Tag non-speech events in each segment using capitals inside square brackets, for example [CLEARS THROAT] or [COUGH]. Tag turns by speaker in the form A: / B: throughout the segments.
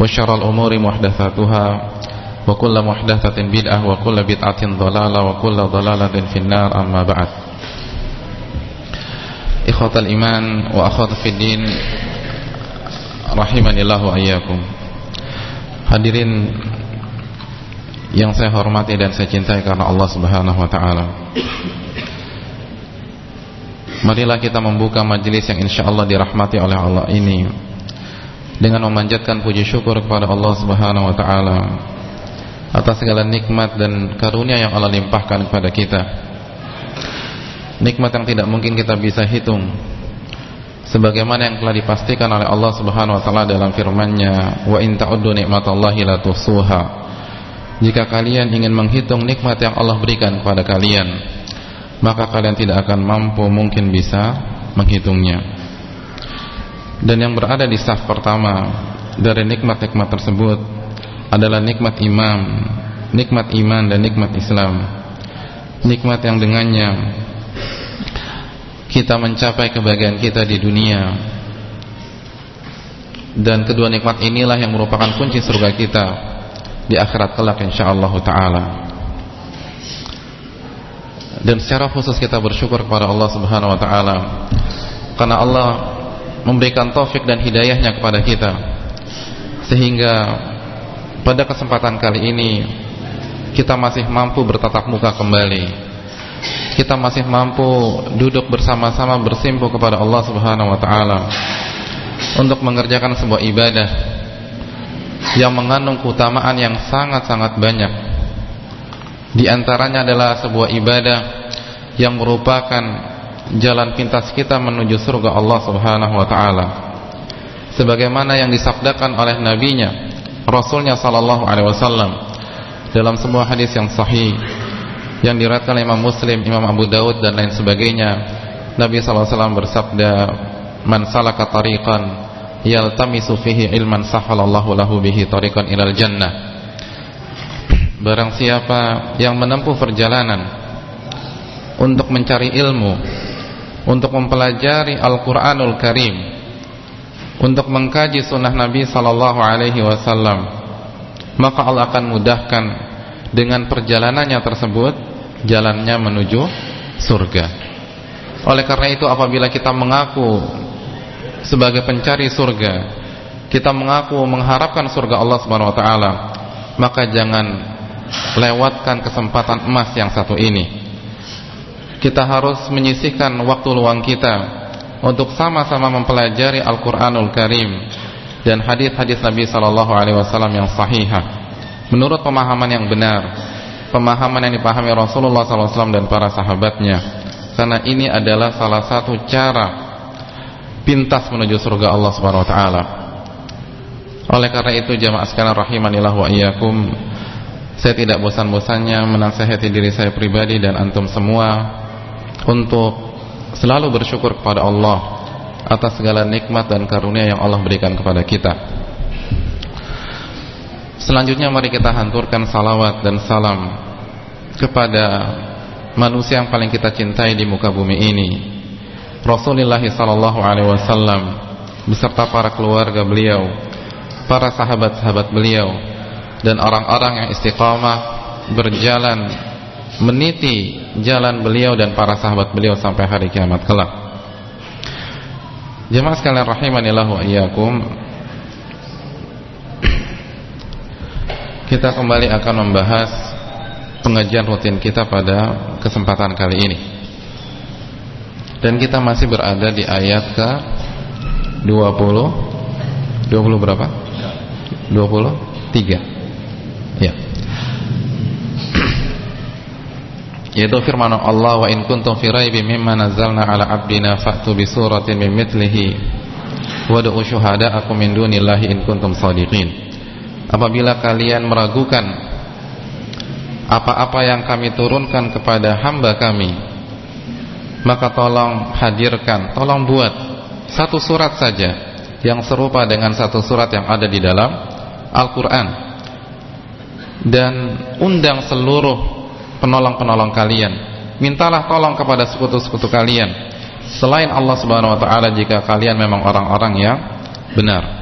A: وشر الأمور محدثاتها وكل محدثة بدعة وكل بدعة ضلالة وكل ضلالة في النار أما بعد Ikhwatal iman wa akhwat fiddin Rahimanillahu ayyakum Hadirin Yang saya hormati dan saya cintai karena Allah subhanahu wa ta'ala Marilah kita membuka majelis yang insya Allah dirahmati oleh Allah ini Dengan memanjatkan puji syukur kepada Allah subhanahu wa ta'ala Atas segala nikmat dan karunia yang Allah limpahkan kepada kita. Nikmat yang tidak mungkin kita bisa hitung sebagaimana yang telah dipastikan oleh Allah Subhanahu wa taala dalam firman-Nya wa in ta'uddu nikmatallahi la tuhsuha. Jika kalian ingin menghitung nikmat yang Allah berikan kepada kalian maka kalian tidak akan mampu mungkin bisa menghitungnya dan yang berada di saf pertama dari nikmat-nikmat tersebut adalah nikmat imam nikmat iman dan nikmat Islam. Nikmat yang dengannya kita mencapai kebahagiaan kita di dunia. Dan kedua nikmat inilah yang merupakan kunci surga kita di akhirat kelak insyaallah taala. Dan secara khusus kita bersyukur kepada Allah Subhanahu wa taala. Karena Allah memberikan taufik dan hidayahnya kepada kita sehingga pada kesempatan kali ini kita masih mampu bertatap muka kembali kita masih mampu duduk bersama-sama bersimpu kepada Allah Subhanahu wa taala untuk mengerjakan sebuah ibadah yang mengandung keutamaan yang sangat-sangat banyak. Di antaranya adalah sebuah ibadah yang merupakan jalan pintas kita menuju surga Allah Subhanahu wa taala. Sebagaimana yang disabdakan oleh nabinya, Rasulnya sallallahu alaihi wasallam dalam sebuah hadis yang sahih yang diriwayatkan Imam Muslim, Imam Abu Daud dan lain sebagainya. Nabi SAW bersabda, "Man salaka tariqan yaltamisu fihi ilman sahalallahu lahu bihi tariqan ilal jannah." Barang siapa yang menempuh perjalanan untuk mencari ilmu, untuk mempelajari Al-Qur'anul Karim, untuk mengkaji sunnah Nabi sallallahu alaihi wasallam, maka Allah akan mudahkan dengan perjalanannya tersebut jalannya menuju surga. Oleh karena itu apabila kita mengaku sebagai pencari surga, kita mengaku mengharapkan surga Allah Subhanahu wa taala, maka jangan lewatkan kesempatan emas yang satu ini. Kita harus menyisihkan waktu luang kita untuk sama-sama mempelajari Al-Qur'anul Karim dan hadis-hadis Nabi sallallahu alaihi wasallam yang sahihah menurut pemahaman yang benar pemahaman yang dipahami Rasulullah SAW dan para sahabatnya karena ini adalah salah satu cara pintas menuju surga Allah Subhanahu Wa Taala. Oleh karena itu jamaah sekalian rahimanillah wa iyyakum saya tidak bosan-bosannya menasihati diri saya pribadi dan antum semua untuk selalu bersyukur kepada Allah atas segala nikmat dan karunia yang Allah berikan kepada kita. Selanjutnya mari kita hanturkan salawat dan salam kepada manusia yang paling kita cintai di muka bumi ini. Rasulullah sallallahu alaihi wasallam beserta para keluarga beliau, para sahabat-sahabat beliau dan orang-orang yang istiqamah berjalan meniti jalan beliau dan para sahabat beliau sampai hari kiamat kelak. Jemaah sekalian rahimanillah wa iyyakum Kita kembali akan membahas pengajian rutin kita pada kesempatan kali ini. Dan kita masih berada di ayat ke 20 20 berapa? 23. Ya. Yaitu firman Allah wa in kuntum fi raibin mimma nazzalna ala abdina fa'tu bi suratin min mithlihi wad'u syuhada'akum min dunillahi in kuntum shadiqin. apabila kalian meragukan apa-apa yang kami turunkan kepada hamba kami maka tolong hadirkan tolong buat satu surat saja yang serupa dengan satu surat yang ada di dalam Al-Quran dan undang seluruh penolong-penolong kalian mintalah tolong kepada sekutu-sekutu kalian selain Allah Subhanahu wa taala jika kalian memang orang-orang yang benar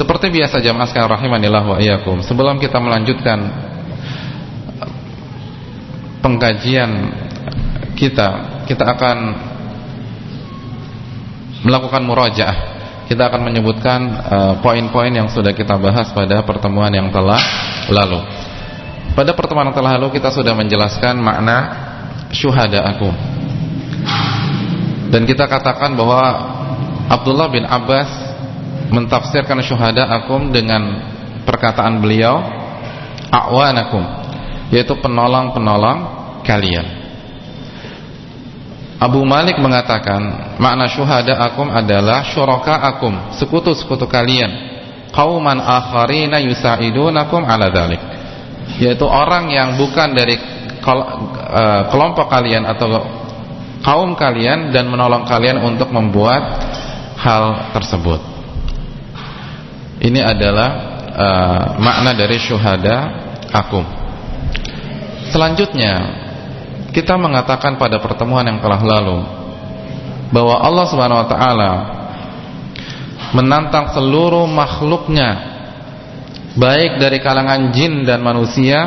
A: seperti biasa jamaah sekalian rahimanillah wa iyyakum, sebelum kita melanjutkan pengkajian kita, kita akan melakukan murajaah. Kita akan menyebutkan uh, poin-poin uh, yang sudah kita bahas pada pertemuan yang telah lalu. Pada pertemuan telah lalu kita sudah menjelaskan makna syuhada aku. Dan kita katakan bahwa Abdullah bin Abbas mentafsirkan syuhada akum dengan perkataan beliau a'wanakum yaitu penolong-penolong kalian. Abu Malik mengatakan makna syuhada akum adalah syuraka akum sekutu-sekutu kalian. Qauman akharina yusaidunakum ala dzalik yaitu orang yang bukan dari eh, kelompok kalian atau kaum kalian dan menolong kalian untuk membuat hal tersebut ini adalah uh, makna dari syuhada akum. Selanjutnya kita mengatakan pada pertemuan yang telah lalu bahwa Allah Subhanahu wa taala menantang seluruh makhluknya baik dari kalangan jin dan manusia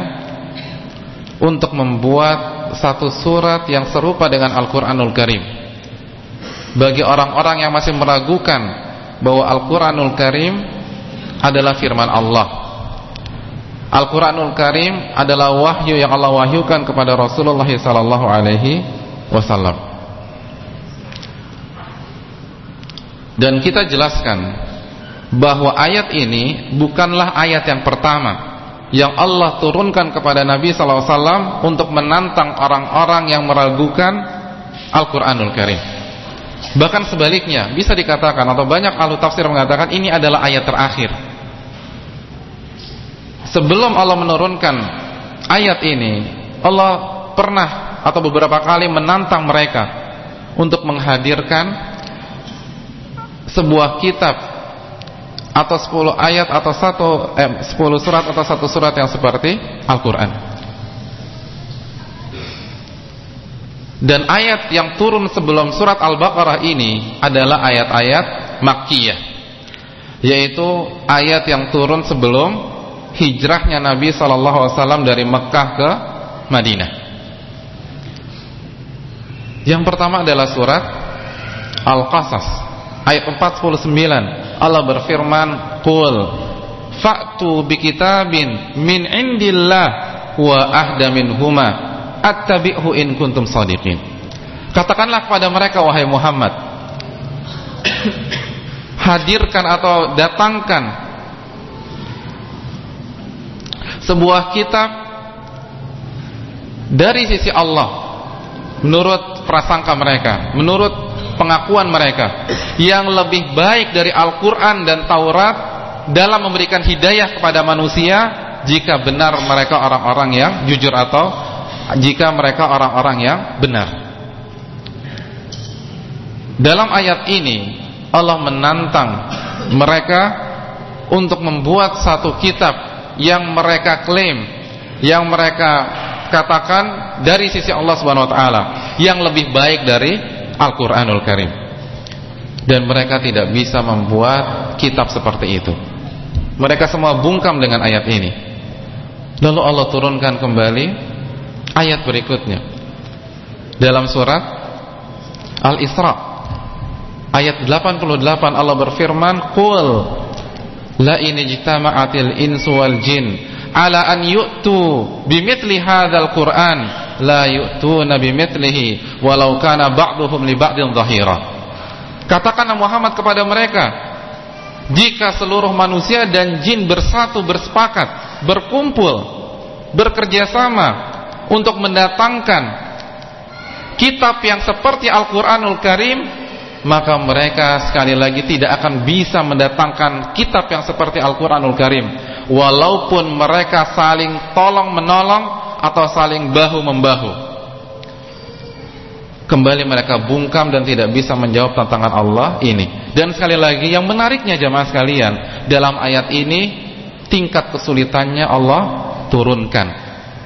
A: untuk membuat satu surat yang serupa dengan Al-Qur'anul Karim. Bagi orang-orang yang masih meragukan bahwa Al-Qur'anul Karim adalah firman Allah. Al-Qur'anul Karim adalah wahyu yang Allah wahyukan kepada Rasulullah wasallam. Dan kita jelaskan bahwa ayat ini bukanlah ayat yang pertama yang Allah turunkan kepada Nabi wasallam untuk menantang orang-orang yang meragukan Al-Qur'anul Karim. Bahkan sebaliknya, bisa dikatakan atau banyak ahli tafsir mengatakan ini adalah ayat terakhir sebelum Allah menurunkan ayat ini Allah pernah atau beberapa kali menantang mereka untuk menghadirkan sebuah kitab atau 10 ayat atau satu eh, 10 surat atau satu surat yang seperti Al-Qur'an. Dan ayat yang turun sebelum surat Al-Baqarah ini adalah ayat-ayat Makkiyah. Yaitu ayat yang turun sebelum hijrahnya Nabi Shallallahu Alaihi Wasallam dari Mekah ke Madinah. Yang pertama adalah surat Al-Qasas ayat 49. Allah berfirman, "Qul fa'tu bikitabin min indillah wa ahda minhuma attabi'hu in kuntum shadiqin." Katakanlah kepada mereka wahai Muhammad, [COUGHS] hadirkan atau datangkan sebuah kitab dari sisi Allah menurut prasangka mereka, menurut pengakuan mereka yang lebih baik dari Al-Qur'an dan Taurat dalam memberikan hidayah kepada manusia jika benar mereka orang-orang yang jujur atau jika mereka orang-orang yang benar. Dalam ayat ini Allah menantang mereka untuk membuat satu kitab yang mereka klaim, yang mereka katakan dari sisi Allah Subhanahu wa taala yang lebih baik dari Al-Qur'anul Karim. Dan mereka tidak bisa membuat kitab seperti itu. Mereka semua bungkam dengan ayat ini. Lalu Allah turunkan kembali ayat berikutnya. Dalam surat Al-Isra ayat 88 Allah berfirman, "Qul la in ijtama'atil insu wal jin ala an yu'tu bimithli hadzal qur'an la yu'tuna bimithlihi walau kana ba'duhum li ba'din dhahira katakanlah Muhammad kepada mereka jika seluruh manusia dan jin bersatu bersepakat berkumpul bekerjasama untuk mendatangkan kitab yang seperti Al-Qur'anul Karim maka mereka sekali lagi tidak akan bisa mendatangkan kitab yang seperti Al-Qur'anul Karim. Walaupun mereka saling tolong menolong atau saling bahu membahu kembali mereka bungkam dan tidak bisa menjawab tantangan Allah ini. Dan sekali lagi yang menariknya jamaah sekalian dalam ayat ini tingkat kesulitannya Allah turunkan.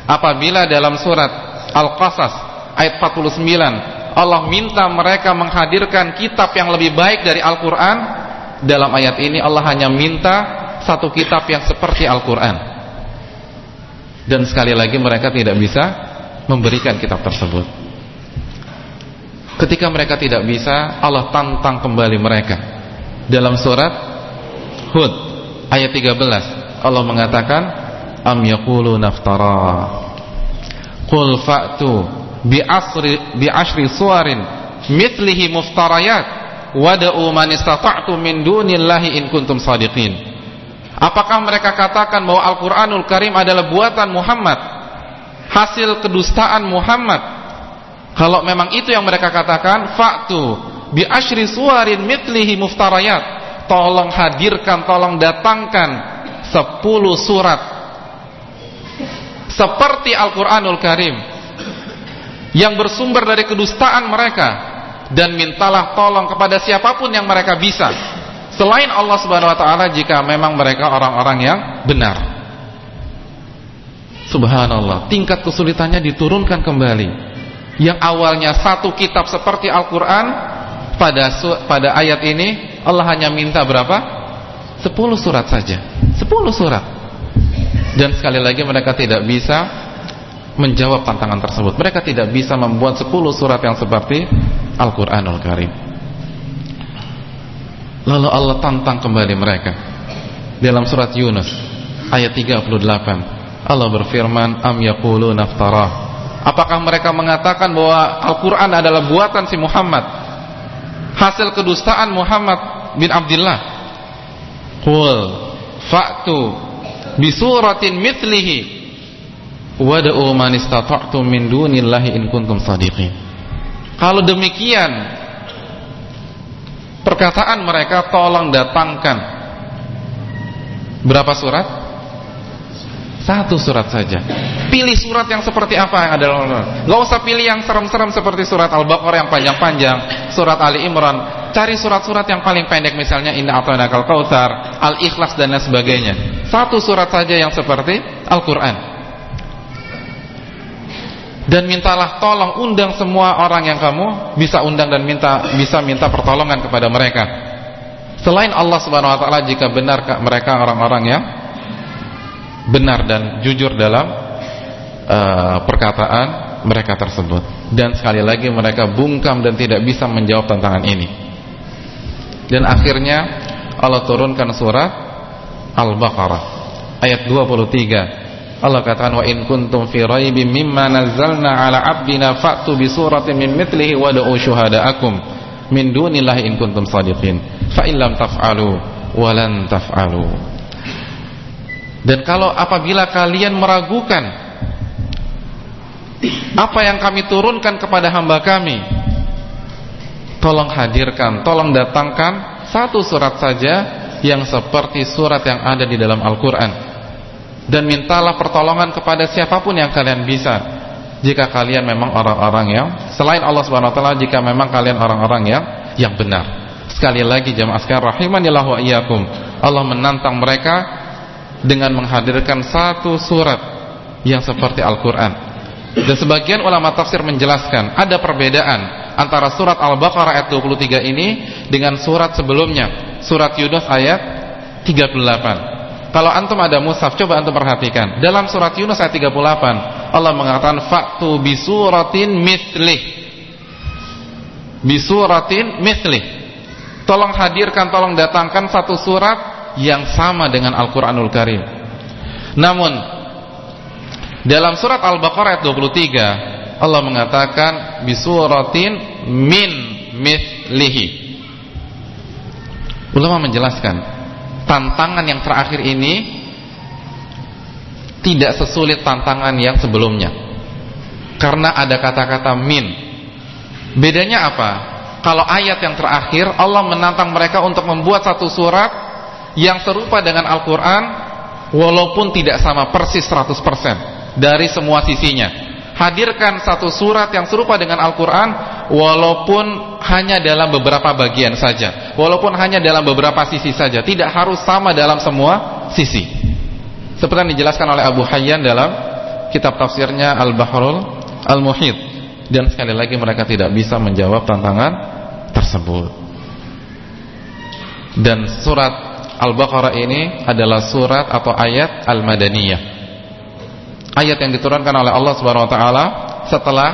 A: Apabila dalam surat Al-Qasas ayat 49 Allah minta mereka menghadirkan kitab yang lebih baik dari Al-Quran dalam ayat ini Allah hanya minta satu kitab yang seperti Al-Quran dan sekali lagi mereka tidak bisa memberikan kitab tersebut. Ketika mereka tidak bisa Allah tantang kembali mereka. Dalam surat Hud ayat 13 Allah mengatakan am yaqulu naftara? Qul fa'tu bi asri bi ashri suwarin mithlihi muftarayat. Wada'u man istata'tu min dunillahi in kuntum sadiqin apakah mereka katakan bahwa Al-Qur'anul Karim adalah buatan Muhammad? Hasil kedustaan Muhammad? Kalau memang itu yang mereka katakan fa'tu bi ashri suwarin mithlihi muftarayat. Tolong hadirkan tolong datangkan 10 surat. Seperti Al-Quranul Karim yang bersumber dari kedustaan mereka. Dan mintalah tolong kepada siapa pun yang mereka bisa selain Allah Subhanahu wa taala jika memang mereka orang-orang yang benar. Subhanallah, tingkat kesulitannya diturunkan kembali. Yang awalnya satu kitab seperti Al-Qur'an pada pada ayat ini Allah hanya minta berapa? 10 surat saja. 10 surat dan sekali lagi mereka tidak bisa menjawab tantangan tersebut. Mereka tidak bisa membuat 10 surat yang seperti Al-Qur'anul Karim. Lalu Allah tantang kembali mereka. Dalam surat Yunus ayat 38, Allah berfirman, "Am yaquluna naftarah?" Apakah mereka mengatakan bahwa Al-Qur'an adalah buatan si Muhammad? Hasil kedustaan Muhammad bin Abdullah. Qul fa'tu bisuratin mithlihi wada'u istata'tum min dunillahi in kuntum sadiqin kalau demikian perkataan mereka tolong datangkan. Berapa surat? Satu surat saja. Pilih surat yang seperti apa yang ada dalam Gak usah pilih yang serem-serem seperti surat Al-Baqarah yang panjang-panjang surat Ali Imran. Cari surat-surat yang paling pendek misalnya Inna A'tainakal Kautsar Al-Ikhlas dan lain sebagainya. Satu surat saja yang seperti Al-Quran dan mintalah tolong undang semua orang yang kamu bisa undang dan minta bisa minta pertolongan kepada mereka. Selain Allah Subhanahu wa taala jika benar mereka orang-orang yang benar dan jujur dalam uh, perkataan mereka tersebut. Dan sekali lagi mereka bungkam dan tidak bisa menjawab tantangan ini. Dan akhirnya Allah turunkan surat Al-Baqarah ayat 23 Allah katakan wa in kuntum fi raibim mimma nazzalna ala abdina fa'tu bi suratin min mithlihi wad'u syuhada'akum min dunillahi in kuntum sadiqin fa in lam taf'alu wa lan taf'alu dan kalau apabila kalian meragukan apa yang kami turunkan kepada hamba kami, tolong hadirkan, tolong datangkan satu surat saja yang seperti surat yang ada di dalam Al-Qur'an. Dan mintalah pertolongan kepada siapa pun yang kalian bisa. Jika kalian memang orang-orang yang selain Allah Subhanahu wa taala jika memang kalian orang-orang yang yang benar. Sekali lagi jemaah sekalian rahimanillah wa iyyakum. Allah menantang mereka dengan menghadirkan satu surat yang seperti Al-Quran dan sebagian ulama tafsir menjelaskan ada perbedaan antara surat Al-Baqarah ayat 23 ini dengan surat sebelumnya surat Yunus ayat 38 kalau antum ada mushaf coba antum perhatikan. Dalam surat Yunus ayat 38 Allah mengatakan faktu bisuratin mislih bisuratin mislih tolong hadirkan tolong datangkan satu surat yang sama dengan Al-Quranul Karim. Namun dalam surat Al-Baqarah ayat 23 Allah mengatakan bisuratin min mithlihi ulama menjelaskan tantangan yang terakhir ini tidak sesulit tantangan yang sebelumnya. Karena ada kata-kata min. Bedanya apa? Kalau ayat yang terakhir Allah menantang mereka untuk membuat satu surat yang serupa dengan Al-Quran walaupun tidak sama persis 100% dari semua sisinya. Hadirkan satu surat yang serupa dengan Al-Quran Walaupun hanya dalam beberapa bagian saja Walaupun hanya dalam beberapa sisi saja Tidak harus sama dalam semua sisi Seperti yang dijelaskan oleh Abu Hayyan dalam Kitab tafsirnya Al-Bahrul Al-Muhid Dan sekali lagi mereka tidak bisa menjawab tantangan tersebut Dan surat Al-Baqarah ini adalah surat atau ayat Al-Madaniyah. Ayat yang diturunkan oleh Allah Subhanahu wa taala setelah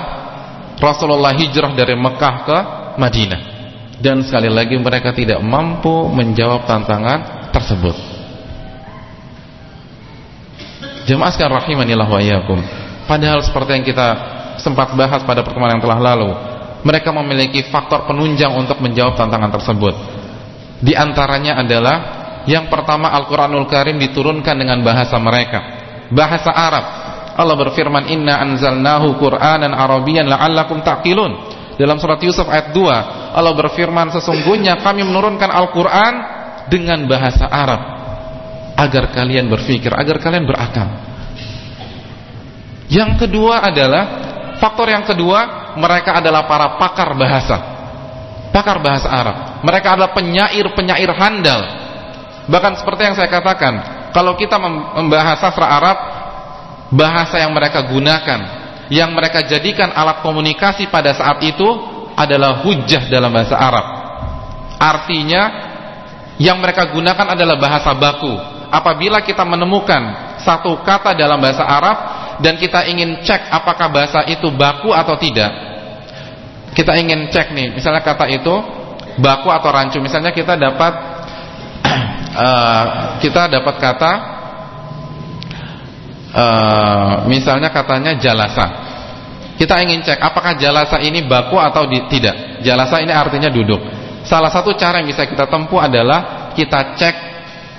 A: Rasulullah hijrah dari Mekah ke Madinah. Dan sekali lagi mereka tidak mampu menjawab tantangan tersebut. Jemaah sekalian rahimanillah wa iyyakum. Padahal seperti yang kita sempat bahas pada pertemuan yang telah lalu, mereka memiliki faktor penunjang untuk menjawab tantangan tersebut. Di antaranya adalah yang pertama Al-Quranul Karim diturunkan dengan bahasa mereka Bahasa Arab Allah berfirman Inna anzalnahu Qur'anan Arabian la'allakum taqilun Dalam surat Yusuf ayat 2 Allah berfirman Sesungguhnya kami menurunkan Al-Quran Dengan bahasa Arab Agar kalian berpikir Agar kalian berakal. Yang kedua adalah Faktor yang kedua Mereka adalah para pakar bahasa. Pakar bahasa Arab. Mereka adalah penyair-penyair handal. Bahkan seperti yang saya katakan, kalau kita membahas sastra Arab, bahasa yang mereka gunakan, yang mereka jadikan alat komunikasi pada saat itu adalah hujah dalam bahasa Arab. Artinya, yang mereka gunakan adalah bahasa baku. Apabila kita menemukan satu kata dalam bahasa Arab dan kita ingin cek apakah bahasa itu baku atau tidak, kita ingin cek nih, misalnya kata itu baku atau rancu. Misalnya kita dapat uh, [CLEARS THROAT] kita dapat kata uh, misalnya katanya jalasa. Kita ingin cek apakah jalasa ini baku atau di, tidak. Jalasa ini artinya duduk. Salah satu cara yang bisa kita tempuh adalah kita cek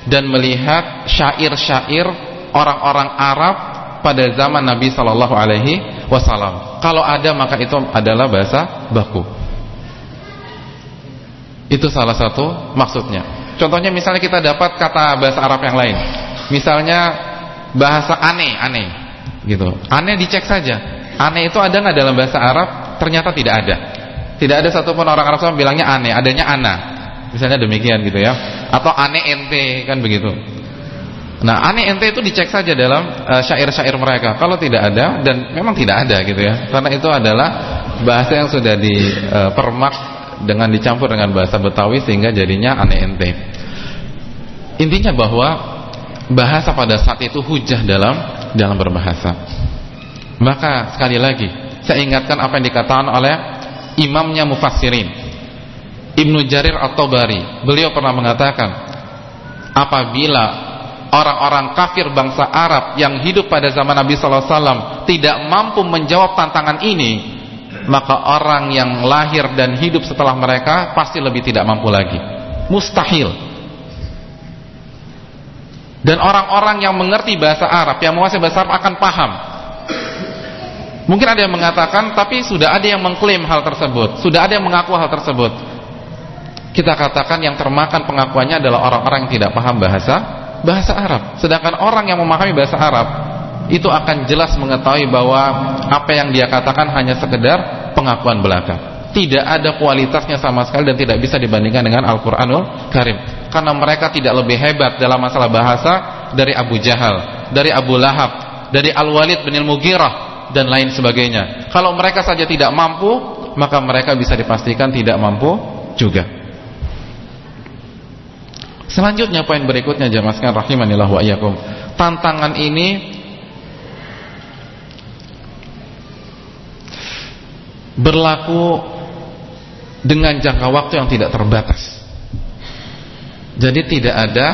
A: dan melihat syair-syair orang-orang Arab pada zaman Nabi Shallallahu Alaihi Wasallam. Kalau ada maka itu adalah bahasa baku. Itu salah satu maksudnya. Contohnya misalnya kita dapat kata bahasa Arab yang lain. Misalnya bahasa aneh, aneh. Gitu. Aneh dicek saja. Aneh itu ada nggak dalam bahasa Arab? Ternyata tidak ada. Tidak ada satupun orang Arab yang bilangnya aneh, adanya ana. Misalnya demikian gitu ya. Atau aneh ente kan begitu. Nah, aneh ente itu dicek saja dalam eh, syair-syair uh, mereka. Kalau tidak ada dan memang tidak ada gitu ya. Karena itu adalah bahasa yang sudah dipermak uh, dengan dicampur dengan bahasa Betawi sehingga jadinya aneh ente. Intinya bahwa bahasa pada saat itu hujah dalam dalam berbahasa. Maka sekali lagi saya ingatkan apa yang dikatakan oleh imamnya mufassirin. Ibnu Jarir At-Tabari. Beliau pernah mengatakan apabila orang-orang kafir bangsa Arab yang hidup pada zaman Nabi sallallahu alaihi wasallam tidak mampu menjawab tantangan ini, maka orang yang lahir dan hidup setelah mereka pasti lebih tidak mampu lagi. Mustahil. Dan orang-orang yang mengerti bahasa Arab yang menguasai bahasa Arab akan paham mungkin ada yang mengatakan tapi sudah ada yang mengklaim hal tersebut sudah ada yang mengaku hal tersebut kita katakan yang termakan pengakuannya adalah orang-orang yang tidak paham bahasa bahasa Arab sedangkan orang yang memahami bahasa Arab itu akan jelas mengetahui bahwa apa yang dia katakan hanya sekedar pengakuan belaka. Tidak ada kualitasnya sama sekali dan tidak bisa dibandingkan dengan Al-Qur'anul Karim. Karena mereka tidak lebih hebat dalam masalah bahasa dari Abu Jahal, dari Abu Lahab, dari Al-Walid bin Al-Mughirah dan lain sebagainya. Kalau mereka saja tidak mampu, maka mereka bisa dipastikan tidak mampu juga. Selanjutnya poin berikutnya sekalian rahimanillah wa iyyakum. Tantangan ini berlaku dengan jangka waktu yang tidak terbatas. Jadi tidak ada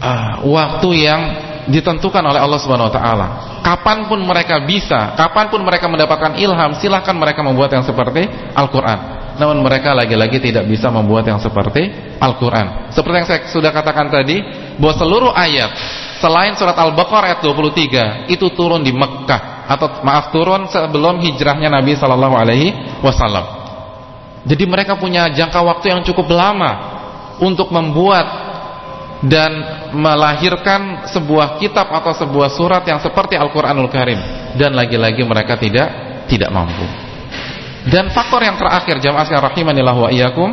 A: uh, waktu yang ditentukan oleh Allah Subhanahu wa taala. Kapan pun mereka bisa, kapan pun mereka mendapatkan ilham, silahkan mereka membuat yang seperti Al-Qur'an. Namun mereka lagi-lagi tidak bisa membuat yang seperti Al-Qur'an. Seperti yang saya sudah katakan tadi, bahwa seluruh ayat selain surat Al-Baqarah ayat 23 itu turun di Mekah atau maaf turun sebelum hijrahnya Nabi Shallallahu Alaihi Wasallam. Jadi mereka punya jangka waktu yang cukup lama untuk membuat dan melahirkan sebuah kitab atau sebuah surat yang seperti Al-Qur'anul Karim dan lagi-lagi mereka tidak tidak mampu. Dan faktor yang terakhir jamaah sekalian rahimanillah wa iyyakum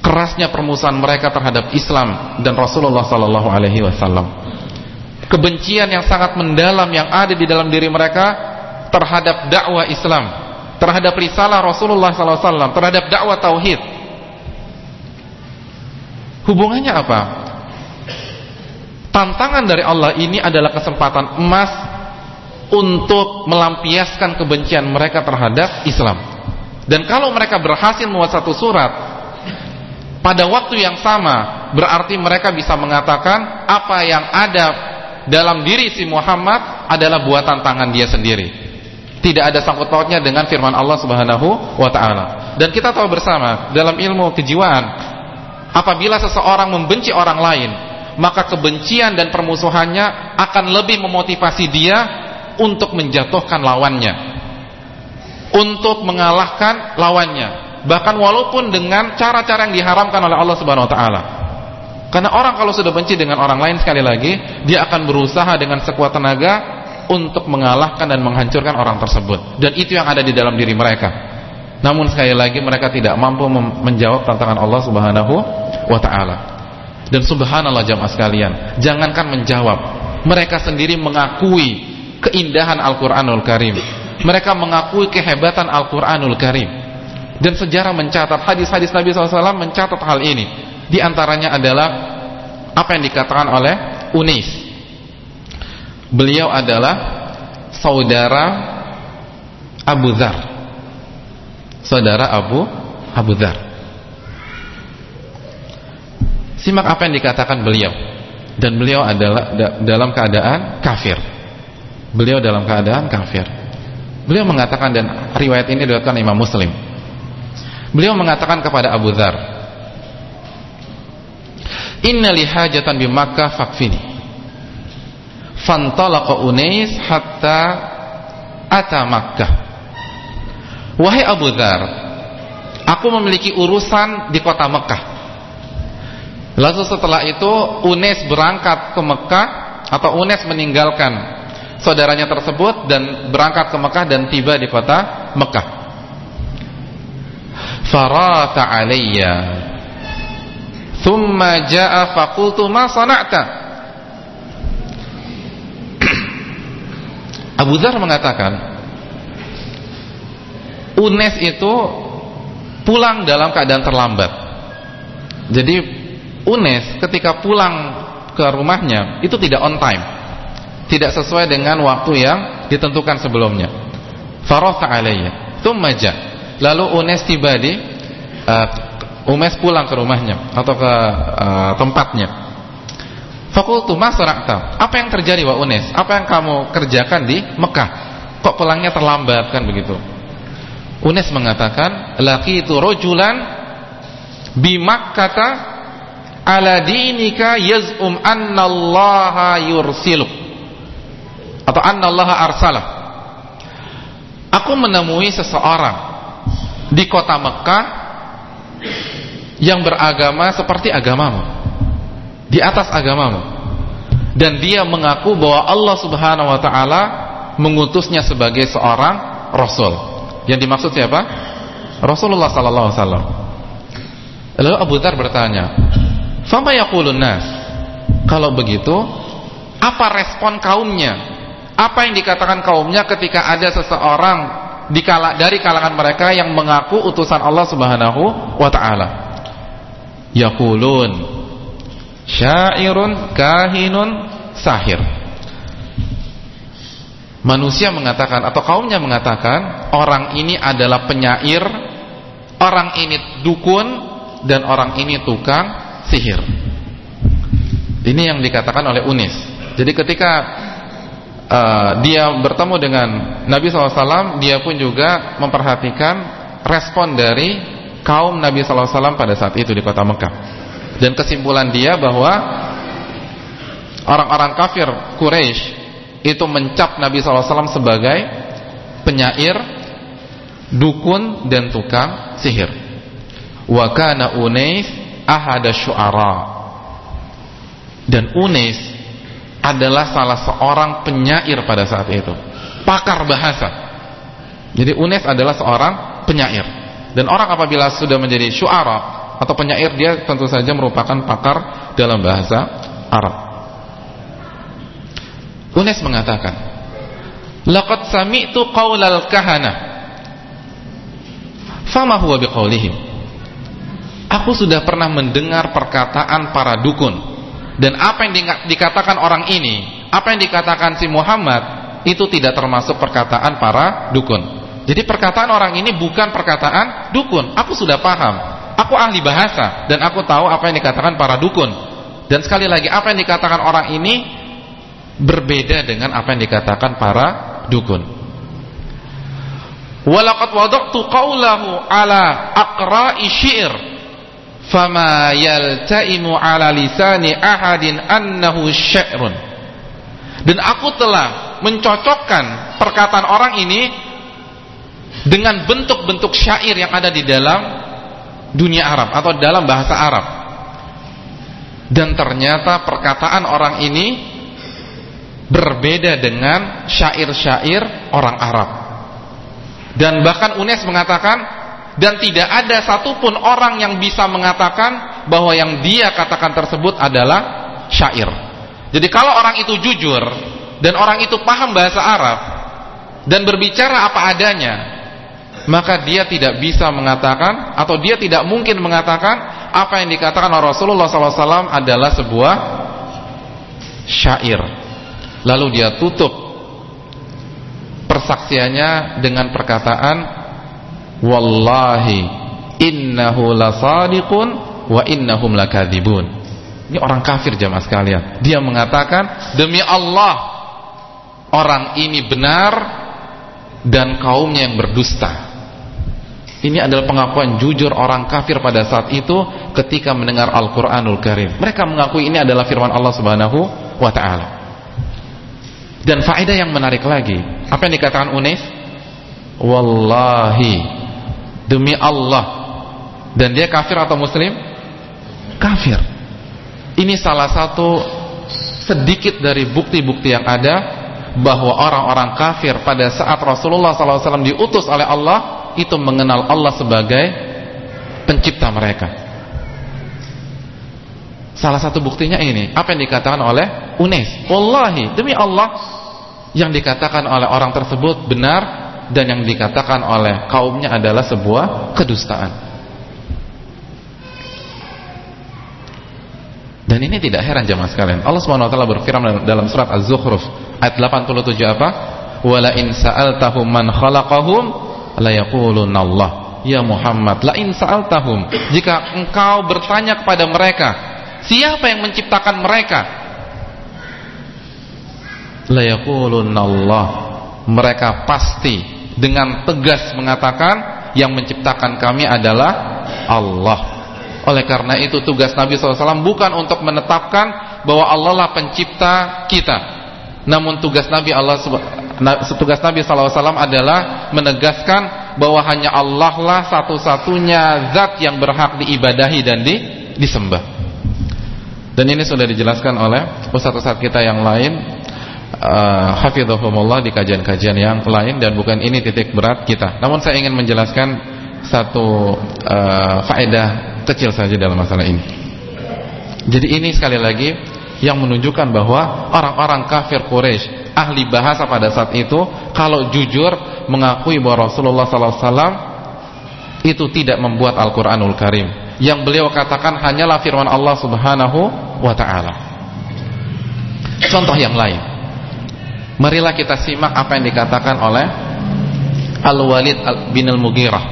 A: kerasnya permusuhan mereka terhadap Islam dan Rasulullah sallallahu alaihi wasallam. Kebencian yang sangat mendalam yang ada di dalam diri mereka terhadap dakwah Islam, terhadap risalah Rasulullah sallallahu alaihi wasallam, terhadap dakwah tauhid Hubungannya apa? Tantangan dari Allah ini adalah kesempatan emas untuk melampiaskan kebencian mereka terhadap Islam. Dan kalau mereka berhasil membuat satu surat pada waktu yang sama, berarti mereka bisa mengatakan apa yang ada dalam diri si Muhammad adalah buatan tangan dia sendiri. Tidak ada sangkut pautnya dengan firman Allah Subhanahu wa taala. Dan kita tahu bersama dalam ilmu kejiwaan Apabila seseorang membenci orang lain, maka kebencian dan permusuhannya akan lebih memotivasi dia untuk menjatuhkan lawannya. Untuk mengalahkan lawannya. Bahkan walaupun dengan cara-cara yang diharamkan oleh Allah Subhanahu wa taala. Karena orang kalau sudah benci dengan orang lain sekali lagi, dia akan berusaha dengan sekuat tenaga untuk mengalahkan dan menghancurkan orang tersebut. Dan itu yang ada di dalam diri mereka. Namun sekali lagi mereka tidak mampu menjawab tantangan Allah Subhanahu wa taala. Dan subhanallah jamaah sekalian, jangankan menjawab, mereka sendiri mengakui keindahan Al-Qur'anul Karim. Mereka mengakui kehebatan Al-Qur'anul Karim. Dan sejarah mencatat hadis-hadis Nabi SAW mencatat hal ini. Di antaranya adalah apa yang dikatakan oleh Unis. Beliau adalah saudara Abu Dhar saudara Abu Abu Dhar. Simak apa yang dikatakan beliau. Dan beliau adalah da, dalam keadaan kafir. Beliau dalam keadaan kafir. Beliau mengatakan dan riwayat ini diriwayatkan Imam Muslim. Beliau mengatakan kepada Abu Dhar, "Inna li hajatan bi Makkah fakfini." Fantalaqa Unais hatta ata Makkah. Wahai Abu Dhar Aku memiliki urusan di kota Mekah. Lalu setelah itu Unes berangkat ke Mekah Atau Unes meninggalkan Saudaranya tersebut Dan berangkat ke Mekah dan tiba di kota Mekah. Farata alaiya Thumma ja'a faqultu ma sana'ta? [CLEARS THROAT] Abu Dhar mengatakan Unes itu pulang dalam keadaan terlambat. Jadi Unes ketika pulang ke rumahnya itu tidak on time. Tidak sesuai dengan waktu yang ditentukan sebelumnya. Farah alayya. Tsumma Lalu Unes tiba di uh, Umes pulang ke rumahnya atau ke uh, tempatnya. Fakultu masarakta. Apa yang terjadi wa Unes? Apa yang kamu kerjakan di Mekah? Kok pulangnya terlambat kan begitu? Unes mengatakan laqitu rajulan bi Makkah ala dinika yaz'um anna Allah yursilu. Atau anna Allah arsala. Aku menemui seseorang di kota Mekah yang beragama seperti agamamu di atas agamamu dan dia mengaku bahwa Allah Subhanahu wa taala mengutusnya sebagai seorang rasul yang dimaksud siapa? Rasulullah sallallahu alaihi wasallam. Lalu Abu Dzar bertanya, "Fama yaqulun nas?" Kalau begitu, apa respon kaumnya? Apa yang dikatakan kaumnya ketika ada seseorang di kala, dari kalangan mereka yang mengaku utusan Allah Subhanahu wa taala? Yaqulun syairun kahinun sahir Manusia mengatakan atau kaumnya mengatakan orang ini adalah penyair, orang ini dukun dan orang ini tukang sihir. Ini yang dikatakan oleh Unis. Jadi ketika uh, dia bertemu dengan Nabi SAW, dia pun juga memperhatikan respon dari kaum Nabi SAW pada saat itu di kota Mekah. Dan kesimpulan dia bahwa orang-orang kafir Quraisy itu mencap Nabi SAW sebagai penyair, dukun dan tukang sihir. Wa kana Unais ahada syu'ara. Dan Unes adalah salah seorang penyair pada saat itu. Pakar bahasa. Jadi Unes adalah seorang penyair. Dan orang apabila sudah menjadi syuara atau penyair dia tentu saja merupakan pakar dalam bahasa Arab. Unes mengatakan, "Laqad sami'tu qaulal kahana." Fama huwa biqaulihim? Aku sudah pernah mendengar perkataan para dukun dan apa yang dikatakan orang ini, apa yang dikatakan si Muhammad itu tidak termasuk perkataan para dukun. Jadi perkataan orang ini bukan perkataan dukun. Aku sudah paham. Aku ahli bahasa dan aku tahu apa yang dikatakan para dukun. Dan sekali lagi apa yang dikatakan orang ini berbeda dengan apa yang dikatakan para dukun. Walaqad wada'tu qawlahu ala aqra'i syi'r fama yaltaimu ala lisani ahadin annahu syi'run. Dan aku telah mencocokkan perkataan orang ini dengan bentuk-bentuk syair yang ada di dalam dunia Arab atau dalam bahasa Arab dan ternyata perkataan orang ini berbeda dengan syair-syair orang Arab dan bahkan Unes mengatakan dan tidak ada satupun orang yang bisa mengatakan bahwa yang dia katakan tersebut adalah syair jadi kalau orang itu jujur dan orang itu paham bahasa Arab dan berbicara apa adanya maka dia tidak bisa mengatakan atau dia tidak mungkin mengatakan apa yang dikatakan oleh Rasulullah SAW adalah sebuah syair. Lalu dia tutup persaksiannya dengan perkataan wallahi innahu lasadiqun wa innahum lakadzibun. Ini orang kafir jamaah sekalian. Dia mengatakan demi Allah orang ini benar dan kaumnya yang berdusta. Ini adalah pengakuan jujur orang kafir pada saat itu ketika mendengar Al-Qur'anul Karim. Mereka mengakui ini adalah firman Allah Subhanahu wa taala. Dan faedah yang menarik lagi, apa yang dikatakan Unais? Wallahi demi Allah. Dan dia kafir atau muslim? Kafir. Ini salah satu sedikit dari bukti-bukti yang ada bahwa orang-orang kafir pada saat Rasulullah SAW diutus oleh Allah itu mengenal Allah sebagai pencipta mereka. Salah satu buktinya ini, apa yang dikatakan oleh Unes. Wallahi, demi Allah yang dikatakan oleh orang tersebut benar dan yang dikatakan oleh kaumnya adalah sebuah kedustaan. Dan ini tidak heran jemaah sekalian. Allah taala berfirman dalam surat Az-Zukhruf ayat 87 apa? Wala in sa'altahum man khalaqahum la Allah ya Muhammad la in sa'altahum jika engkau bertanya kepada mereka siapa yang menciptakan mereka la Allah mereka pasti dengan tegas mengatakan yang menciptakan kami adalah Allah. Oleh karena itu tugas Nabi SAW bukan untuk menetapkan bahwa Allah lah pencipta kita. Namun tugas Nabi Allah tugas Nabi SAW adalah menegaskan bahwa hanya Allah lah satu-satunya zat yang berhak diibadahi dan di, disembah. Dan ini sudah dijelaskan oleh ustaz-ustaz kita yang lain uh, hafizahumullah di kajian-kajian yang lain dan bukan ini titik berat kita. Namun saya ingin menjelaskan satu uh, faedah kecil saja dalam masalah ini. Jadi ini sekali lagi yang menunjukkan bahwa orang-orang kafir Quraisy ahli bahasa pada saat itu kalau jujur mengakui bahwa Rasulullah SAW itu tidak membuat Al-Quranul Karim yang beliau katakan hanyalah firman Allah Subhanahu wa Ta'ala. Contoh yang lain, marilah kita simak apa yang dikatakan oleh Al-Walid bin Al-Mughirah.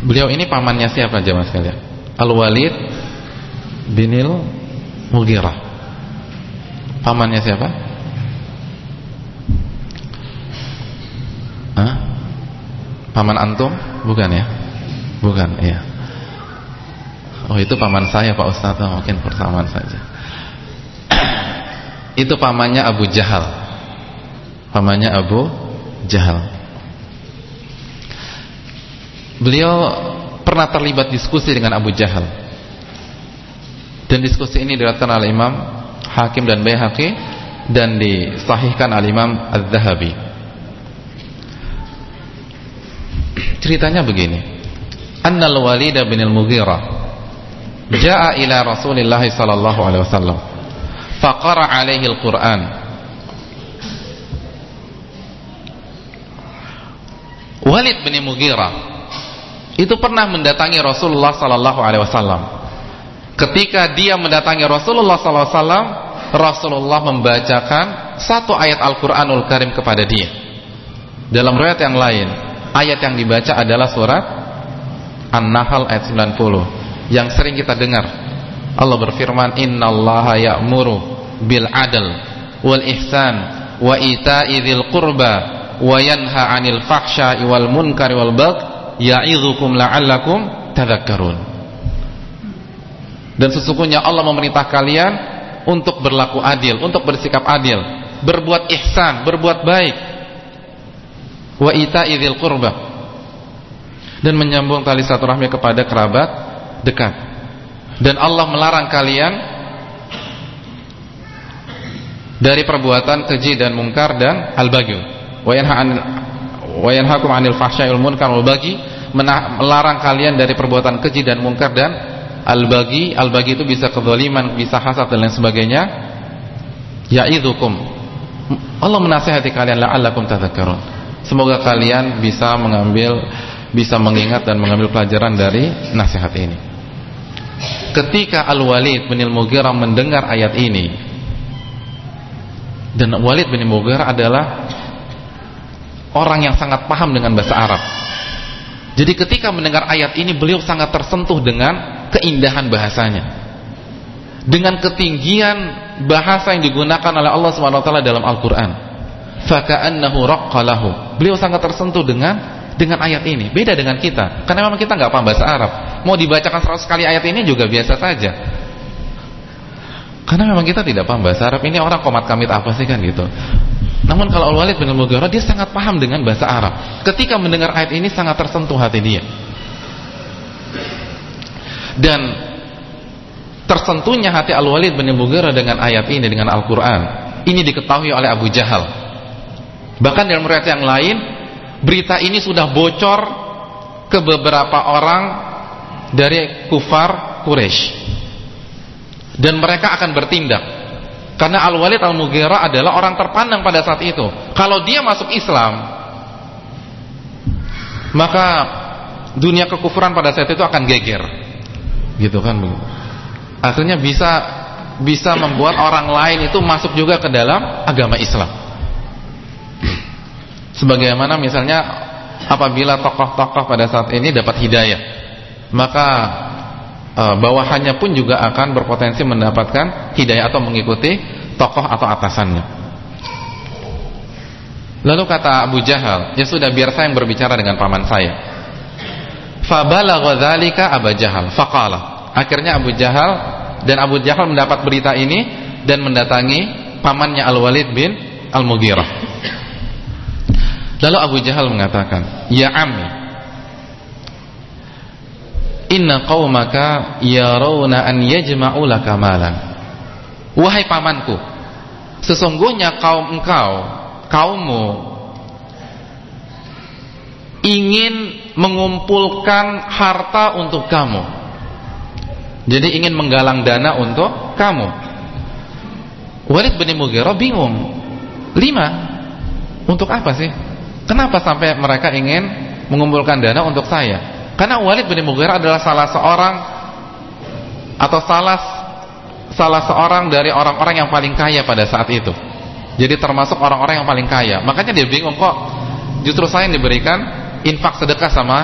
A: Beliau ini pamannya siapa jemaah sekalian? Al-Walid bin Al-Mughirah. Pamannya siapa? Hah? Paman antum? Bukan ya? Bukan, iya. Oh itu paman saya Pak Ustaz Mungkin persamaan saja Itu pamannya Abu Jahal. Pamannya Abu Jahal. Beliau pernah terlibat diskusi dengan Abu Jahal. Dan diskusi ini diriwayatkan oleh Imam Hakim dan Baihaqi dan disahihkan oleh Imam Az-Zahabi. Ceritanya begini. Annal Walid bin Al-Mughirah jaa ila Rasulillah sallallahu alaihi wasallam faqara alaihi al-Qur'an Walid bin Mughirah itu pernah mendatangi Rasulullah sallallahu alaihi wasallam. Ketika dia mendatangi Rasulullah sallallahu alaihi wasallam, Rasulullah membacakan satu ayat Al-Qur'anul Karim kepada dia. Dalam riwayat yang lain, ayat yang dibaca adalah surat An-Nahl ayat 90 yang sering kita dengar. Allah berfirman, "Innallaha ya'muru bil 'adl wal ihsan wa ita'i dzil qurba wa yanha 'anil fahsya'i wal munkari wal bagh ya'idzukum la'allakum tadhakkarun. Dan sesungguhnya Allah memerintah kalian untuk berlaku adil, untuk bersikap adil, berbuat ihsan, berbuat baik. Wa ita'idzil qurba. Dan menyambung tali silaturahmi kepada kerabat dekat. Dan Allah melarang kalian dari perbuatan keji dan mungkar dan al-baghi. Wa yanha wa yanhakum 'anil fahsya'i wal munkar. Wal baghi melarang kalian dari perbuatan keji dan mungkar dan al-baghi. Al-baghi itu bisa kezaliman bisa hasad dan lain sebagainya. Ya'idzukum Allah menasihati kalian la'allakum tadhakkarun. Semoga kalian bisa mengambil bisa mengingat dan mengambil pelajaran dari nasihat ini ketika Al-Walid bin Al-Mughirah mendengar ayat ini dan Walid bin Mughirah adalah orang yang sangat paham dengan bahasa Arab. Jadi ketika mendengar ayat ini beliau sangat tersentuh dengan keindahan bahasanya. Dengan ketinggian bahasa yang digunakan oleh Allah SWT dalam Al-Qur'an. Faka'annahu raqqalahu. Beliau sangat tersentuh dengan dengan ayat ini. Beda dengan kita. Karena memang kita nggak paham bahasa Arab. Mau dibacakan 100 kali ayat ini juga biasa saja. Karena memang kita tidak paham bahasa Arab. Ini orang komat kamit apa sih kan gitu. Namun kalau Al-Walid bin Al-Mughirah dia sangat paham dengan bahasa Arab. Ketika mendengar ayat ini sangat tersentuh hati dia. Dan tersentuhnya hati Al-Walid bin Al-Mughirah dengan ayat ini dengan Al-Qur'an. Ini diketahui oleh Abu Jahal. Bahkan dalam riwayat yang lain, berita ini sudah bocor ke beberapa orang dari kufar Quraisy. Dan mereka akan bertindak karena Al-Walid Al-Mughirah adalah orang terpandang pada saat itu. Kalau dia masuk Islam, maka dunia kekufuran pada saat itu akan geger. Gitu kan Akhirnya bisa bisa membuat orang lain itu masuk juga ke dalam agama Islam. Sebagaimana misalnya apabila tokoh-tokoh pada saat ini dapat hidayah, maka uh, bawahannya pun juga akan berpotensi mendapatkan hidayah atau mengikuti tokoh atau atasannya. Lalu kata Abu Jahal, ya sudah biar saya yang berbicara dengan paman saya. Fabalagha dzalika Abu Jahal, faqala. Akhirnya Abu Jahal dan Abu Jahal mendapat berita ini dan mendatangi pamannya Al-Walid bin Al-Mughirah. Lalu Abu Jahal mengatakan, "Ya ammi, Inna qaumaka yarawna an yajma'u laka malan. Wahai pamanku, sesungguhnya kaum engkau, kaummu ingin mengumpulkan harta untuk kamu. Jadi ingin menggalang dana untuk kamu. Walid bin Mughirah bingung. Lima. Untuk apa sih? Kenapa sampai mereka ingin mengumpulkan dana untuk saya? Karena Walid bin Mughirah adalah salah seorang atau salah salah seorang dari orang-orang yang paling kaya pada saat itu. Jadi termasuk orang-orang yang paling kaya. Makanya dia bingung kok justru saya yang diberikan infak sedekah sama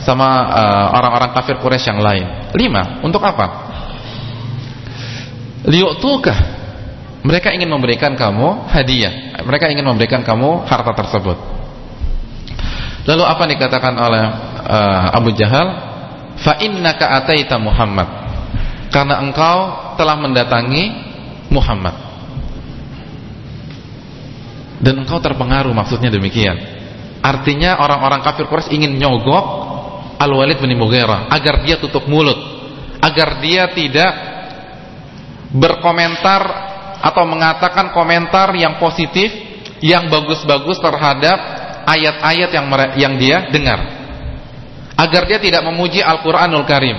A: sama uh, orang-orang kafir Quraisy yang lain. Lima, untuk apa? Liyu'tuka. Mereka ingin memberikan kamu hadiah. Mereka ingin memberikan kamu harta tersebut. Lalu apa dikatakan oleh uh, Abu Jahal fa innaka ataita Muhammad. Karena engkau telah mendatangi Muhammad. Dan engkau terpengaruh maksudnya demikian. Artinya orang-orang kafir Quraisy ingin nyogok Al-Walid bin Mughirah agar dia tutup mulut agar dia tidak berkomentar atau mengatakan komentar yang positif, yang bagus-bagus terhadap ayat-ayat yang yang dia dengar. Agar dia tidak memuji Al-Qur'anul Karim.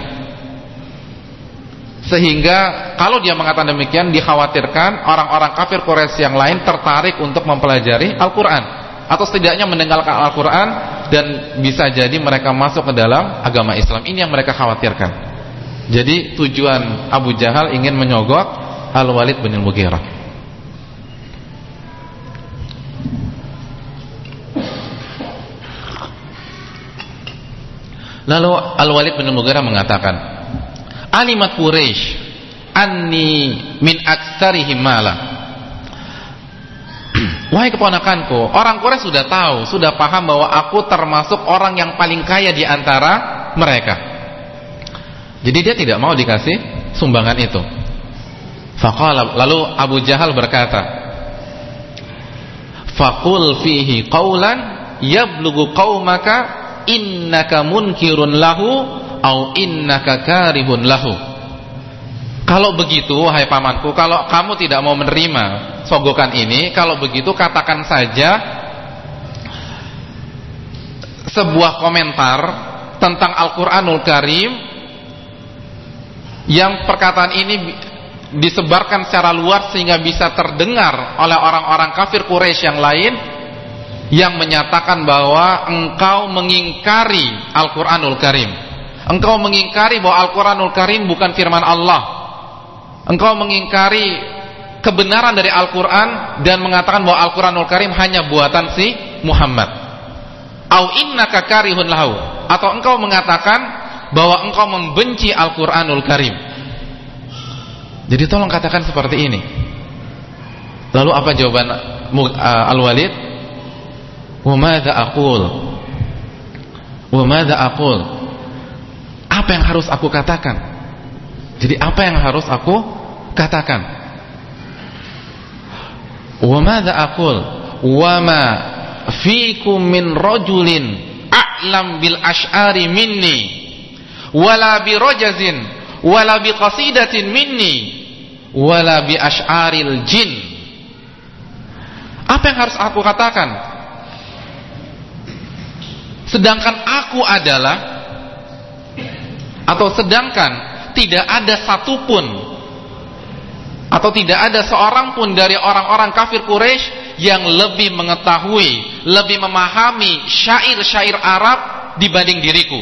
A: Sehingga kalau dia mengatakan demikian dikhawatirkan orang-orang kafir Quraisy yang lain tertarik untuk mempelajari Al-Qur'an atau setidaknya mendengarkan Al-Qur'an dan bisa jadi mereka masuk ke dalam agama Islam. Ini yang mereka khawatirkan. Jadi tujuan Abu Jahal ingin menyogok Al-Walid bin Mughirah. Lalu Al-Walid bin Mughirah mengatakan, "Alimat Quraisy anni min aktsarihim mala." [CLEARS THROAT] Wahai keponakanku, orang Quraisy sudah tahu, sudah paham bahwa aku termasuk orang yang paling kaya di antara mereka. Jadi dia tidak mau dikasih sumbangan itu. Faqala lalu Abu Jahal berkata, "Faqul fihi qawlan yablughu qaumaka innaka munkirun lahu au innaka karihun lahu." Kalau begitu wahai pamanku, kalau kamu tidak mau menerima sogokan ini, kalau begitu katakan saja sebuah komentar tentang Al-Qur'anul Karim yang perkataan ini disebarkan secara luas sehingga bisa terdengar oleh orang-orang kafir Quraisy yang lain yang menyatakan bahwa engkau mengingkari Al-Qur'anul Karim. Engkau mengingkari bahwa Al-Qur'anul Karim bukan firman Allah. Engkau mengingkari kebenaran dari Al-Qur'an dan mengatakan bahwa Al-Qur'anul Karim hanya buatan si Muhammad. Au innaka karihun lahu atau engkau mengatakan bahwa engkau membenci Al-Quranul Karim jadi tolong katakan seperti ini lalu apa jawaban uh, Al-Walid wa madza aqul? Wa madza aqul? Apa yang harus aku katakan? Jadi apa yang harus aku katakan? Wa madza aqul? Wa ma min rajulin a'lam bil ash'ari minni wala bi rajazin wala bi qasidatin minni wala bi ash'aril jin. Apa yang harus aku katakan sedangkan aku adalah atau sedangkan tidak ada satupun atau tidak ada seorang pun dari orang-orang kafir Quraisy yang lebih mengetahui, lebih memahami syair-syair Arab dibanding diriku.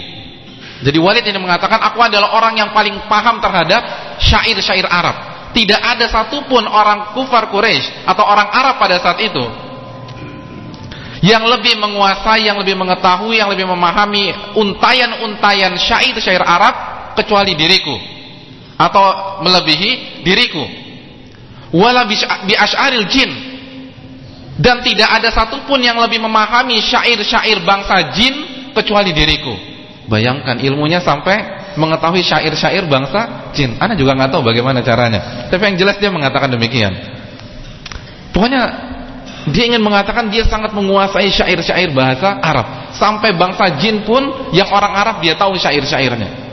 A: Jadi Walid ini mengatakan aku adalah orang yang paling paham terhadap syair-syair Arab. Tidak ada satupun orang kufar Quraisy atau orang Arab pada saat itu yang lebih menguasai, yang lebih mengetahui, yang lebih memahami untayan-untayan syair-syair Arab kecuali diriku atau melebihi diriku. Wala bi asy'aril jin dan tidak ada satupun yang lebih memahami syair-syair bangsa jin kecuali diriku. Bayangkan ilmunya sampai mengetahui syair-syair bangsa jin. Anda juga nggak tahu bagaimana caranya. Tapi yang jelas dia mengatakan demikian. Pokoknya dia ingin mengatakan dia sangat menguasai syair-syair bahasa Arab. Sampai bangsa jin pun yang orang Arab dia tahu syair-syairnya.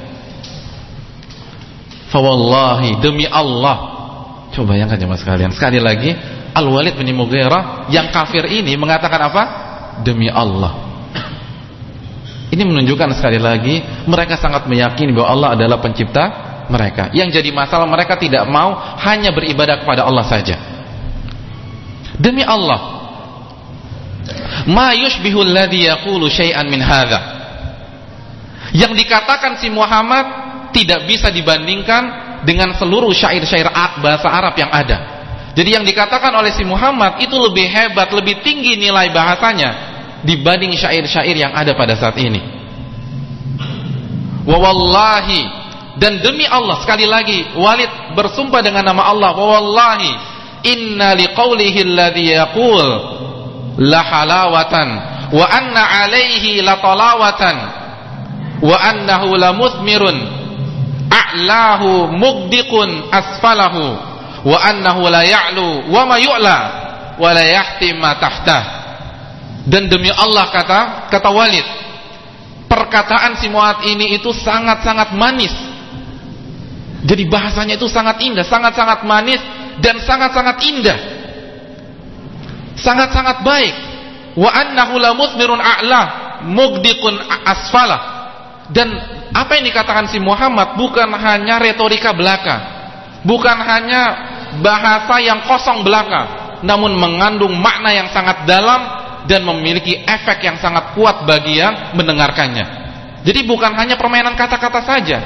A: Fawallahi demi Allah. Coba bayangkan ya mas kalian. Sekali lagi Al-Walid bin Mughirah yang kafir ini mengatakan apa? Demi Allah ini menunjukkan sekali lagi mereka sangat meyakini bahwa Allah adalah pencipta mereka. Yang jadi masalah mereka tidak mau hanya beribadah kepada Allah saja. Demi Allah. Ma yushbihul ladzi yaqulu syai'an min hadza. Yang dikatakan si Muhammad tidak bisa dibandingkan dengan seluruh syair-syair bahasa Arab yang ada. Jadi yang dikatakan oleh si Muhammad itu lebih hebat, lebih tinggi nilai bahasanya dibanding syair-syair yang ada pada saat ini. Wa wallahi dan demi Allah sekali lagi Walid bersumpah dengan nama Allah wa wallahi inna liqaulihi alladhi yaqul la halawatan. Wa anna alaihi la talawatan. Wa annahu la musmirun a'lahu mugdiqun asfalahu. Wa annahu la ya'lu wa ma yu'la wa la yahtim ma tahtah. Dan demi Allah kata kata Walid, perkataan si Mu'ad ini itu sangat-sangat manis. Jadi bahasanya itu sangat indah, sangat-sangat manis dan sangat-sangat indah. Sangat-sangat baik. Wa annahu lamuthmirun a'la mugdiqun asfala. Dan apa yang dikatakan si Muhammad bukan hanya retorika belaka. Bukan hanya bahasa yang kosong belaka, namun mengandung makna yang sangat dalam dan memiliki efek yang sangat kuat bagi yang mendengarkannya. Jadi bukan hanya permainan kata-kata saja,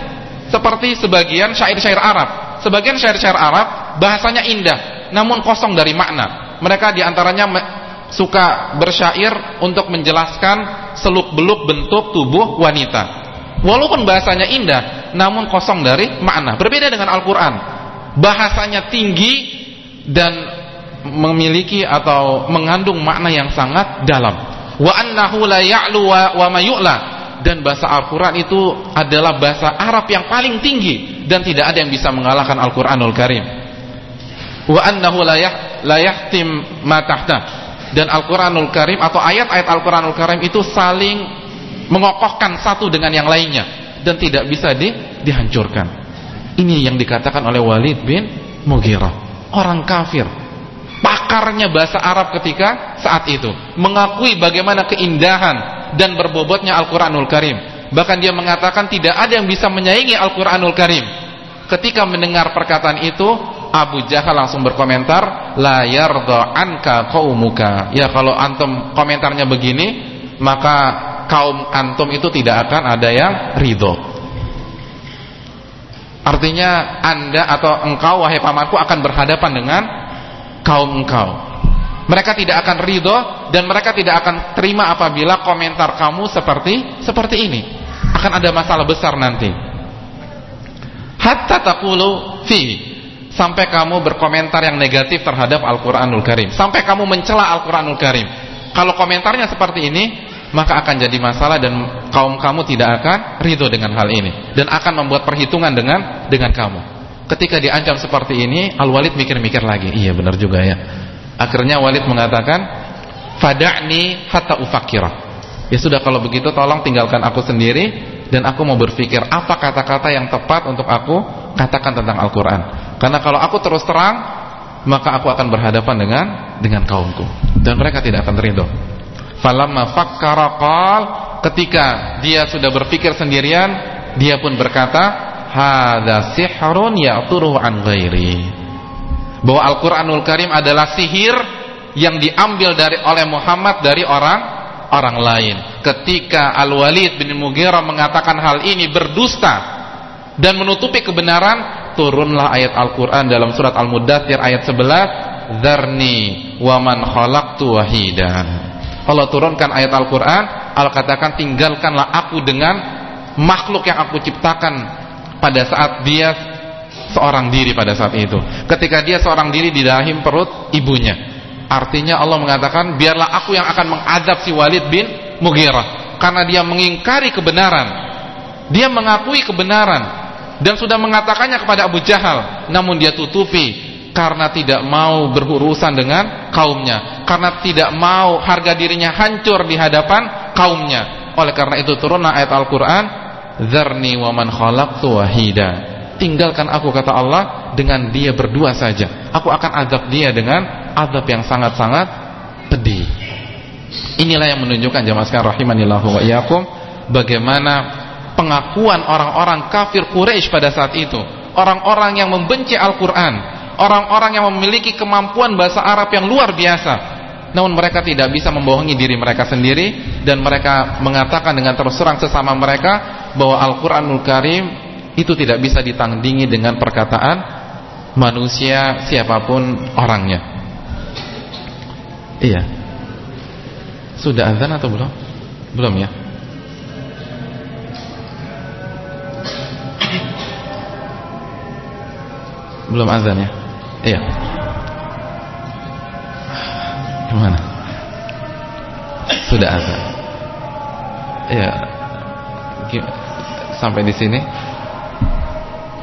A: seperti sebagian syair-syair Arab. Sebagian syair-syair Arab bahasanya indah, namun kosong dari makna. Mereka di antaranya suka bersyair untuk menjelaskan seluk-beluk bentuk tubuh wanita. Walaupun bahasanya indah, namun kosong dari makna. Berbeda dengan Al-Quran. Bahasanya tinggi dan memiliki atau mengandung makna yang sangat dalam. Wa annahu la ya'lu wa ma yu'la dan bahasa Al-Quran itu adalah bahasa Arab yang paling tinggi dan tidak ada yang bisa mengalahkan Al-Quranul Karim. Wa annahu la yahtim ma tahta dan Al-Quranul Karim atau ayat-ayat Al-Quranul Karim itu saling mengokohkan satu dengan yang lainnya. Dan tidak bisa di, dihancurkan. Ini yang dikatakan oleh Walid bin Mughirah. Orang kafir. Pakarnya bahasa Arab ketika saat itu. Mengakui bagaimana keindahan dan berbobotnya Al-Quranul Karim bahkan dia mengatakan tidak ada yang bisa menyaingi Al-Quranul Karim. Ketika mendengar perkataan itu Abu Jahal langsung berkomentar la yarda anka qaumuka. Ya kalau antum komentarnya begini maka kaum antum itu tidak akan ada yang ridho. Artinya anda atau engkau wahai pamanku akan berhadapan dengan kaum engkau. Mereka tidak akan ridho dan mereka tidak akan terima apabila komentar kamu seperti seperti ini akan ada masalah besar nanti hatta taqulu fi sampai kamu berkomentar yang negatif terhadap Al-Qur'anul Karim, sampai kamu mencela Al-Qur'anul Karim. Kalau komentarnya seperti ini, maka akan jadi masalah dan kaum kamu tidak akan ridho dengan hal ini dan akan membuat perhitungan dengan dengan kamu. Ketika diancam seperti ini, Al-Walid mikir-mikir lagi. Iya, benar juga ya. Akhirnya Walid mengatakan, "Fada'ni hatta ufakirah." Ya sudah kalau begitu tolong tinggalkan aku sendiri dan aku mau berpikir apa kata-kata yang tepat untuk aku katakan tentang Al-Qur'an. Karena kalau aku terus terang, maka aku akan berhadapan dengan dengan kaumku dan mereka tidak akan ridho. Falamma fakkara qal ketika dia sudah berpikir sendirian, dia pun berkata, "Hadza sihrun ya'turuhu an ghairi." Bahwa Al-Qur'anul Karim adalah sihir yang diambil dari oleh Muhammad dari orang orang lain. Ketika Al-Walid bin Mughirah mengatakan hal ini berdusta dan menutupi kebenaran, turunlah ayat Al-Quran dalam surat Al-Muddathir ayat 11 Zarni wa man khalaqtu wahida Allah turunkan ayat Al-Quran Allah katakan tinggalkanlah aku dengan makhluk yang aku ciptakan pada saat dia seorang diri pada saat itu. Ketika dia seorang diri di rahim perut ibunya artinya Allah mengatakan biarlah aku yang akan mengadab si Walid bin Mughirah. Karena dia mengingkari kebenaran. Dia mengakui kebenaran. Dan sudah mengatakannya kepada Abu Jahal. Namun dia tutupi. Karena tidak mau berurusan dengan kaumnya. Karena tidak mau harga dirinya hancur di hadapan kaumnya. Oleh karena itu turunlah ayat Al-Quran Zarni wa man khalaqtu wahida. Tinggalkan aku kata Allah dengan dia berdua saja aku akan azab dia dengan azab yang sangat-sangat pedih. Inilah yang menunjukkan jamaah sekalian rahimanillahu wa iyyakum bagaimana pengakuan orang-orang kafir Quraisy pada saat itu. Orang-orang yang membenci Al-Quran. Orang-orang yang memiliki kemampuan bahasa Arab yang luar biasa. Namun mereka tidak bisa membohongi diri mereka sendiri. Dan mereka mengatakan dengan terus terang sesama mereka bahwa Al-Quranul Karim itu tidak bisa ditandingi dengan perkataan manusia siapa pun orangnya iya sudah azan atau belum? belum ya Belum azan ya? Iya. Gimana? Sudah azan. Iya. Sampai di sini.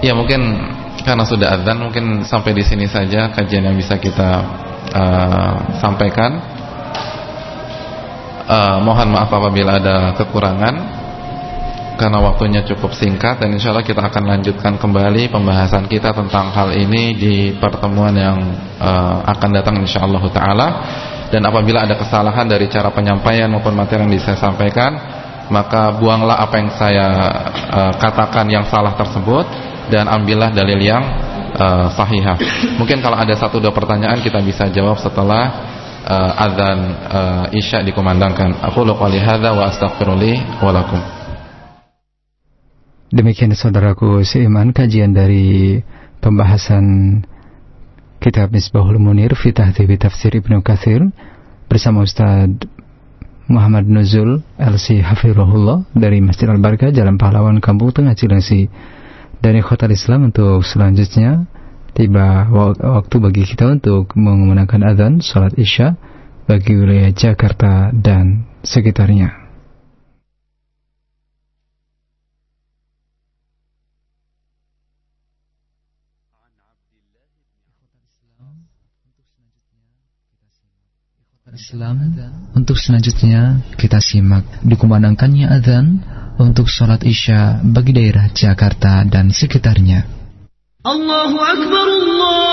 A: Ya mungkin karena sudah azan mungkin sampai di sini saja kajian yang bisa kita uh, sampaikan. Uh, mohon maaf apabila ada kekurangan. karena waktunya cukup singkat dan insya Allah kita akan lanjutkan kembali pembahasan kita tentang hal ini di pertemuan yang uh, akan datang insya Allah Taala. Dan apabila ada kesalahan dari cara penyampaian maupun materi yang saya sampaikan, maka buanglah apa yang saya uh, katakan yang salah tersebut dan ambillah dalil yang uh, sahihah. Mungkin kalau ada satu dua pertanyaan kita bisa jawab setelah uh, azan uh, isya dikumandangkan. Aku qouli hadza wa astaghfirullah wa lakum.
B: Demikian saudaraku seiman kajian dari pembahasan kitab Misbahul Munir fi Tahdhib Tafsir Ibnu Katsir bersama Ustaz Muhammad Nuzul LC Hafirullah dari Masjid Al-Barkah Jalan Pahlawan Kampung Tengah Cilengsi dari Kota Islam untuk selanjutnya tiba waktu bagi kita untuk menggunakan azan salat isya bagi wilayah Jakarta dan sekitarnya. Islam untuk selanjutnya kita simak dikumandangkannya azan untuk sholat isya bagi daerah Jakarta dan sekitarnya. Allahu Akbar Allah.